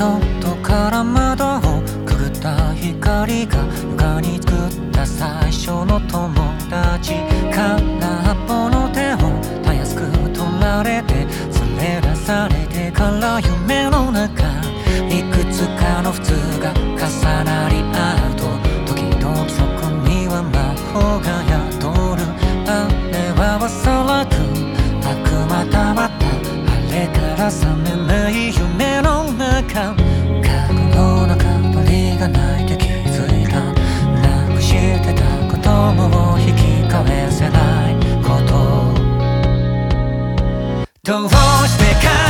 外から窓をくぐった光が床に作った最初の友達空っぽの手をたやすく取られて連れ出されてから夢の中いくつかの普通が重なり合うと時々そこには魔法が宿るあれはおそらく悪魔たまたあれから覚めないどうしてか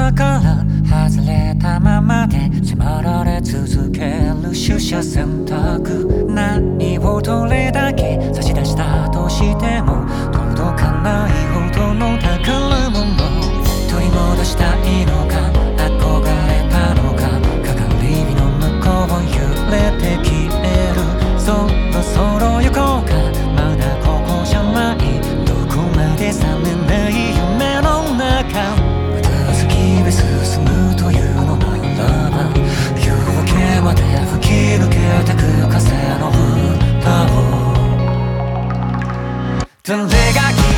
朝から外れたままで迫られ続ける取捨選択何をどれだけ差し出したとしても届かないほどの宝物取り戻したいのか憧れたのか係火の向こうを揺れて消えるそろそろ行こうか。誰が消えても星は回る